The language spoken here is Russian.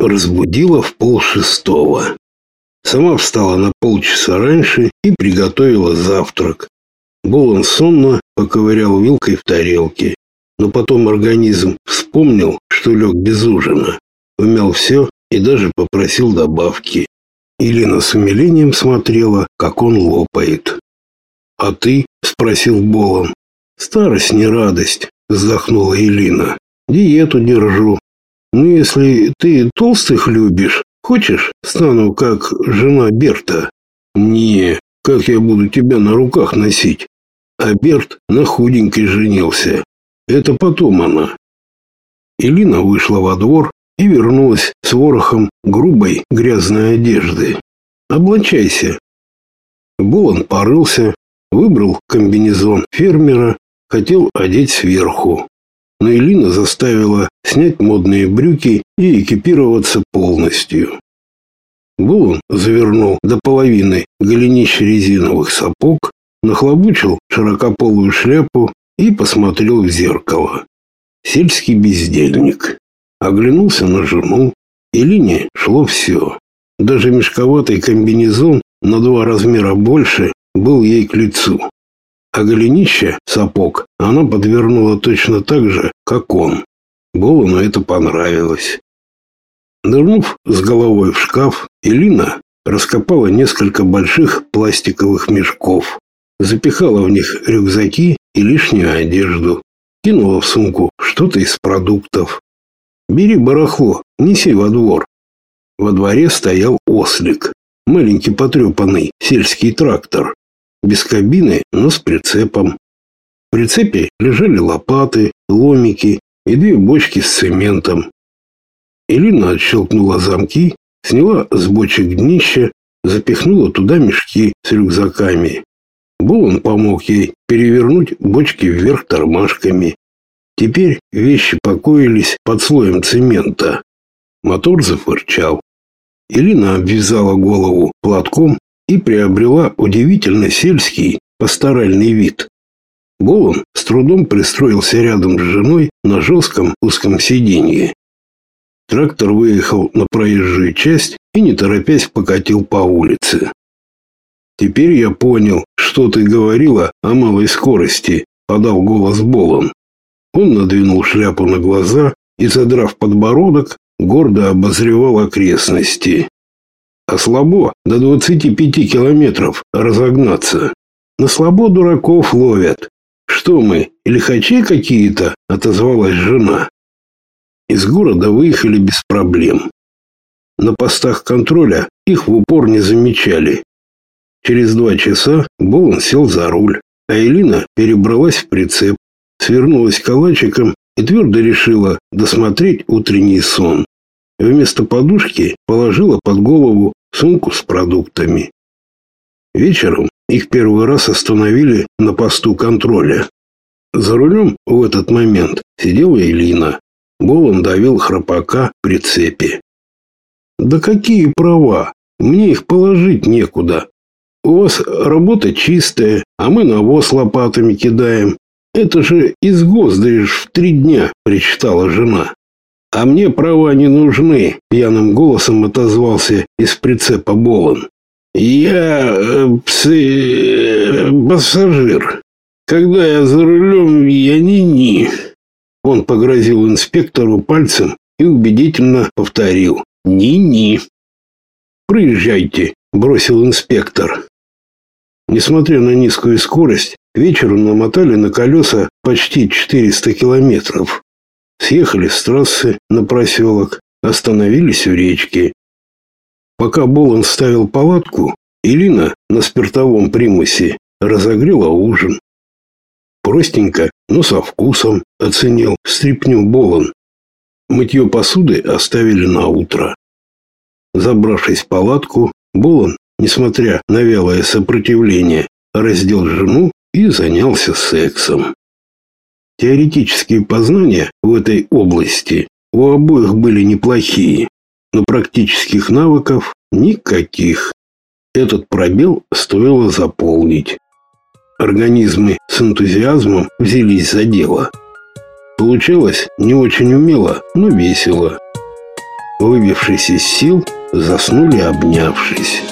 разбудила в полшестого. Сама встала на полчаса раньше и приготовила завтрак. Болон сонно поковырял вилкой в тарелке, но потом организм вспомнил, что лег без ужина, умял все и даже попросил добавки. Елена с умилением смотрела, как он лопает. «А ты?» – спросил Болон. «Старость не радость», – вздохнула Елена. «Диету держу. Ну, если ты толстых любишь, хочешь, стану как жена Берта?» «Не, как я буду тебя на руках носить?» А Берт на худенькой женился. Это потом она. Элина вышла во двор и вернулась с ворохом грубой грязной одежды. «Облачайся». Болон порылся, выбрал комбинезон фермера, хотел одеть сверху. Но Элина заставила снять модные брюки и экипироваться полностью. Болон завернул до половины голенище резиновых сапог, нахлобучил широкополую шляпу и посмотрел в зеркало. Сельский бездельник. Оглянулся на жену, и линии шло все. Даже мешковатый комбинезон на два размера больше был ей к лицу. А голенище, сапог, она подвернула точно так же, как он. Болону это понравилось. Нырнув с головой в шкаф, Элина раскопала несколько больших пластиковых мешков, запихала в них рюкзаки и лишнюю одежду, кинула в сумку что-то из продуктов. «Бери барахло, неси во двор». Во дворе стоял ослик, маленький потрепанный сельский трактор, без кабины, но с прицепом. В прицепе лежали лопаты, ломики и две бочки с цементом. Элина отщелкнула замки, сняла с бочек днище, запихнула туда мешки с рюкзаками. Булан помог ей перевернуть бочки вверх тормашками. Теперь вещи покоились под слоем цемента. Мотор зафырчал. Ирина обвязала голову платком и приобрела удивительно сельский пасторальный вид. Болон с трудом пристроился рядом с женой на жестком узком сиденье. Трактор выехал на проезжую часть и, не торопясь, покатил по улице. Теперь я понял, что ты говорила о малой скорости, подал голос Болон. Он надвинул шляпу на глаза и, задрав подбородок, гордо обозревал окрестности. А слабо до 25 километров разогнаться. На слабо дураков ловят. Что мы, лихачи какие-то, отозвалась жена. Из города выехали без проблем. На постах контроля их в упор не замечали. Через два часа Боун сел за руль, а Элина перебралась в прицеп, свернулась калачиком и твердо решила досмотреть утренний сон. Вместо подушки положила под голову сумку с продуктами. Вечером их первый раз остановили на посту контроля. За рулем в этот момент сидела Элина. Болон давил храпака в прицепе. «Да какие права? Мне их положить некуда. У вас работа чистая, а мы навоз лопатами кидаем. Это же из госдаешь в три дня, причитала жена. А мне права не нужны, пьяным голосом отозвался из прицепа Болон. Я э, псы, пассажир. Когда я за рулем, я ни-ни. Он погрозил инспектору пальцем и убедительно повторил. Ни-ни. Проезжайте, бросил инспектор. Несмотря на низкую скорость, вечером намотали на колеса почти 400 километров. Съехали с трассы на проселок, остановились у речки. Пока Болон ставил палатку, Илина на спиртовом примусе разогрела ужин. Простенько, но со вкусом оценил стряпню Болон. Мытье посуды оставили на утро. Забравшись в палатку, Болон несмотря на вялое сопротивление, раздел жену и занялся сексом. Теоретические познания в этой области у обоих были неплохие, но практических навыков никаких. Этот пробел стоило заполнить. Организмы с энтузиазмом взялись за дело. Получалось не очень умело, но весело. выбившись из сил, заснули обнявшись.